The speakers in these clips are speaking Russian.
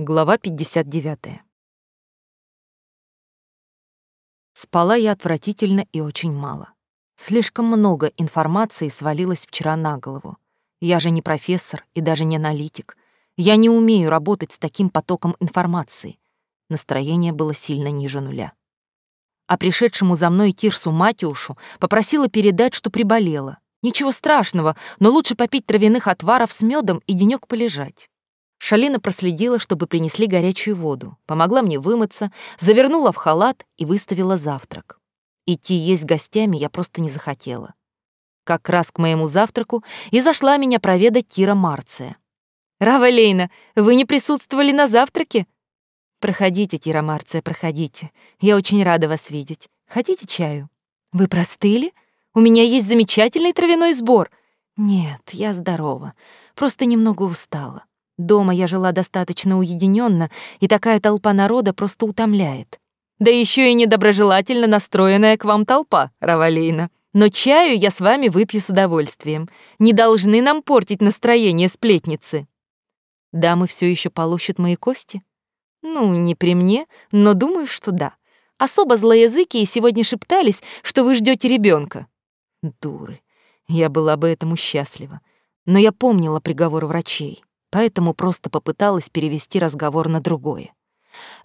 Глава 59. Спала я отвратительно и очень мало. Слишком много информации свалилось вчера на голову. Я же не профессор и даже не аналитик. Я не умею работать с таким потоком информации. Настроение было сильно ниже нуля. А пришедшему за мной Тирсу Матюшу попросила передать, что приболела. Ничего страшного, но лучше попить травяных отваров с медом и денек полежать. Шалина проследила, чтобы принесли горячую воду, помогла мне вымыться, завернула в халат и выставила завтрак. Идти есть гостями я просто не захотела. Как раз к моему завтраку и зашла меня проведать Тира Марция. «Рава Лейна, вы не присутствовали на завтраке?» «Проходите, Тира Марция, проходите. Я очень рада вас видеть. Хотите чаю?» «Вы простыли? У меня есть замечательный травяной сбор». «Нет, я здорова. Просто немного устала. Дома я жила достаточно уединенно, и такая толпа народа просто утомляет. Да еще и недоброжелательно настроенная к вам толпа, Равалина. Но чаю я с вами выпью с удовольствием. Не должны нам портить настроение сплетницы. Дамы все еще полощут мои кости? Ну, не при мне, но думаю, что да. Особо злоязыкие сегодня шептались, что вы ждете ребенка. Дуры. Я была бы этому счастлива. Но я помнила приговор врачей поэтому просто попыталась перевести разговор на другое.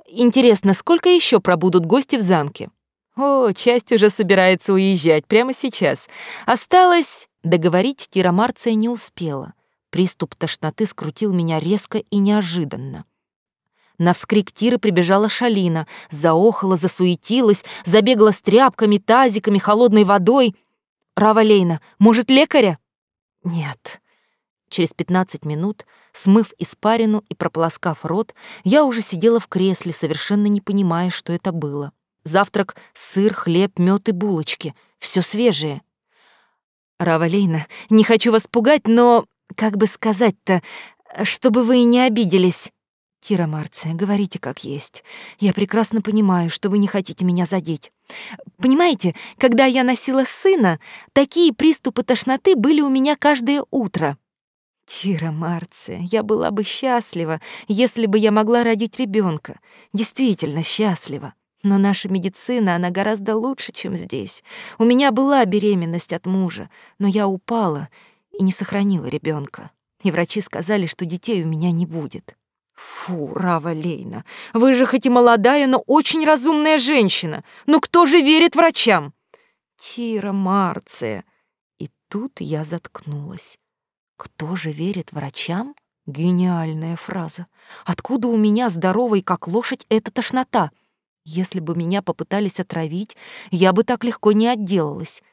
«Интересно, сколько еще пробудут гости в замке?» «О, часть уже собирается уезжать прямо сейчас. Осталось...» Договорить Тира Марция не успела. Приступ тошноты скрутил меня резко и неожиданно. На вскрик Тиры прибежала Шалина, заохала, засуетилась, забегала с тряпками, тазиками, холодной водой. «Рава Лейна, может, лекаря?» «Нет». Через пятнадцать минут Смыв испарину и прополоскав рот, я уже сидела в кресле, совершенно не понимая, что это было. Завтрак — сыр, хлеб, мед и булочки. Все свежее. Равалейна, не хочу вас пугать, но, как бы сказать-то, чтобы вы не обиделись. Тира Марция, говорите как есть. Я прекрасно понимаю, что вы не хотите меня задеть. Понимаете, когда я носила сына, такие приступы тошноты были у меня каждое утро. Тира Марция, я была бы счастлива, если бы я могла родить ребенка. Действительно счастлива. Но наша медицина, она гораздо лучше, чем здесь. У меня была беременность от мужа, но я упала и не сохранила ребенка. И врачи сказали, что детей у меня не будет. Фу, Рава Лейна, вы же хоть и молодая, но очень разумная женщина. Ну кто же верит врачам? Тира Марция. И тут я заткнулась. Кто же верит врачам? Гениальная фраза. Откуда у меня здоровой, как лошадь, эта тошнота? Если бы меня попытались отравить, я бы так легко не отделалась.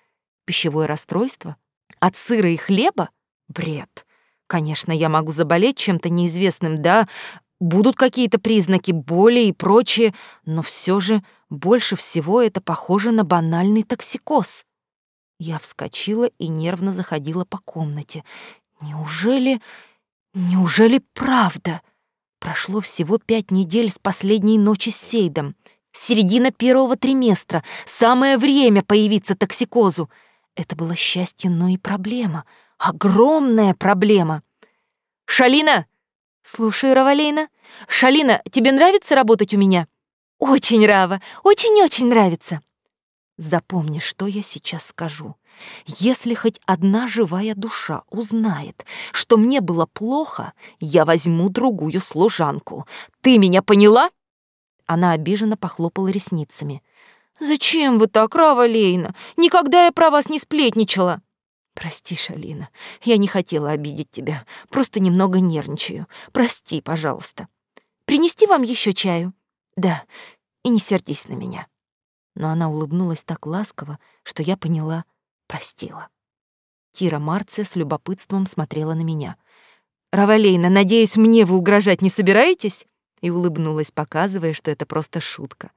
Пищевое расстройство? От сыра и хлеба? Бред. Конечно, я могу заболеть чем-то неизвестным, да, будут какие-то признаки боли и прочее, но все же больше всего это похоже на банальный токсикоз. Я вскочила и нервно заходила по комнате. Неужели... Неужели правда? Прошло всего пять недель с последней ночи с Сейдом. Середина первого триместра. Самое время появиться токсикозу. Это было счастье, но и проблема. Огромная проблема. «Шалина!» «Слушаю, Равалейна. Шалина, тебе нравится работать у меня?» «Очень, Рава, очень-очень нравится». Запомни, что я сейчас скажу. Если хоть одна живая душа узнает, что мне было плохо, я возьму другую служанку. Ты меня поняла?» Она обиженно похлопала ресницами. «Зачем вы так, Рава Лейна? Никогда я про вас не сплетничала!» «Прости, Шалина, я не хотела обидеть тебя, просто немного нервничаю. Прости, пожалуйста. Принести вам еще чаю?» «Да, и не сердись на меня». Но она улыбнулась так ласково, что я поняла — простила. Тира Марция с любопытством смотрела на меня. «Равалейна, надеюсь, мне вы угрожать не собираетесь?» И улыбнулась, показывая, что это просто шутка.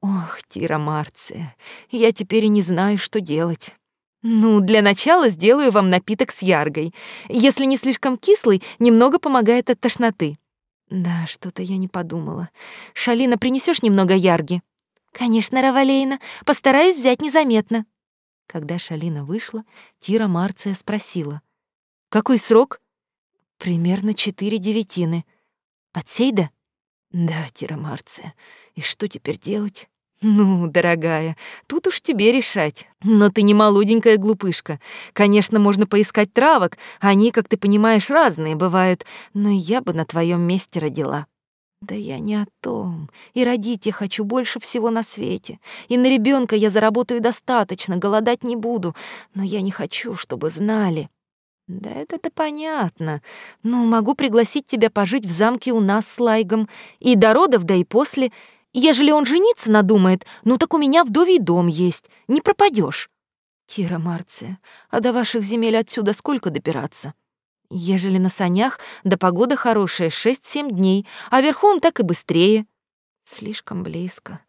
«Ох, Тира Марция, я теперь и не знаю, что делать». «Ну, для начала сделаю вам напиток с яргой. Если не слишком кислый, немного помогает от тошноты». «Да, что-то я не подумала. Шалина, принесешь немного ярги?» «Конечно, Равалейна. Постараюсь взять незаметно». Когда Шалина вышла, Тира Марция спросила. «Какой срок?» «Примерно четыре девятины. От Сейда?» Да, Тира Марция, и что теперь делать? Ну, дорогая, тут уж тебе решать. Но ты не молоденькая глупышка. Конечно, можно поискать травок, они, как ты понимаешь, разные бывают, но я бы на твоем месте родила. Да я не о том. И родить я хочу больше всего на свете. И на ребенка я заработаю достаточно, голодать не буду. Но я не хочу, чтобы знали. Да это-то понятно. Ну, могу пригласить тебя пожить в замке у нас с Лайгом. И до родов, да и после. Ежели он жениться надумает, ну так у меня вдовий дом есть. Не пропадешь. Кира Марция, а до ваших земель отсюда сколько добираться? Ежели на санях, да погода хорошая, шесть-семь дней, а верхом так и быстрее. Слишком близко.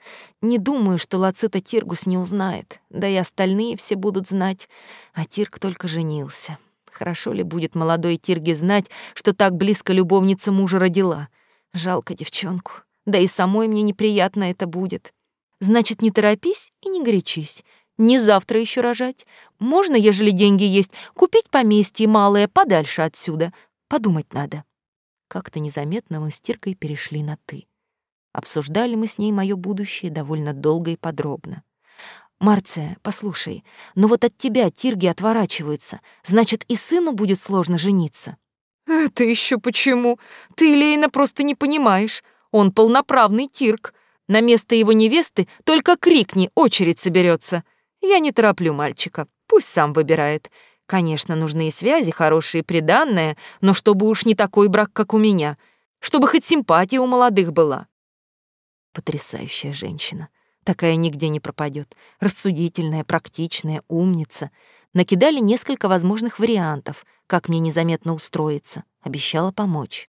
Не думаю, что Лацита Тиргус не узнает, да и остальные все будут знать. А Тирк только женился. Хорошо ли будет молодой Тирге знать, что так близко любовница мужа родила? Жалко девчонку. Да и самой мне неприятно это будет. Значит, не торопись и не горячись. Не завтра еще рожать. Можно, ежели деньги есть, купить поместье малое подальше отсюда. Подумать надо. Как-то незаметно мы с Тиркой перешли на «ты». Обсуждали мы с ней мое будущее довольно долго и подробно. «Марция, послушай, ну вот от тебя тирги отворачиваются, значит, и сыну будет сложно жениться». «Это еще почему? Ты, Лейна, просто не понимаешь. Он полноправный тирк. На место его невесты только крикни, очередь соберется. Я не тороплю мальчика, пусть сам выбирает. Конечно, нужны и связи, хорошие приданные, но чтобы уж не такой брак, как у меня. Чтобы хоть симпатия у молодых была. Потрясающая женщина. Такая нигде не пропадет. Рассудительная, практичная, умница. Накидали несколько возможных вариантов, как мне незаметно устроиться. Обещала помочь.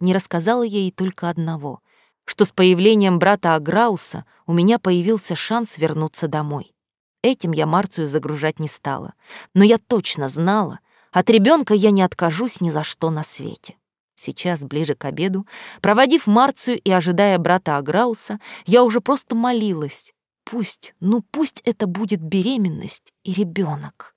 Не рассказала ей только одного, что с появлением брата Аграуса у меня появился шанс вернуться домой. Этим я Марцию загружать не стала. Но я точно знала, от ребенка я не откажусь ни за что на свете. Сейчас, ближе к обеду, проводив Марцию и ожидая брата Аграуса, я уже просто молилась. Пусть, ну пусть это будет беременность и ребенок.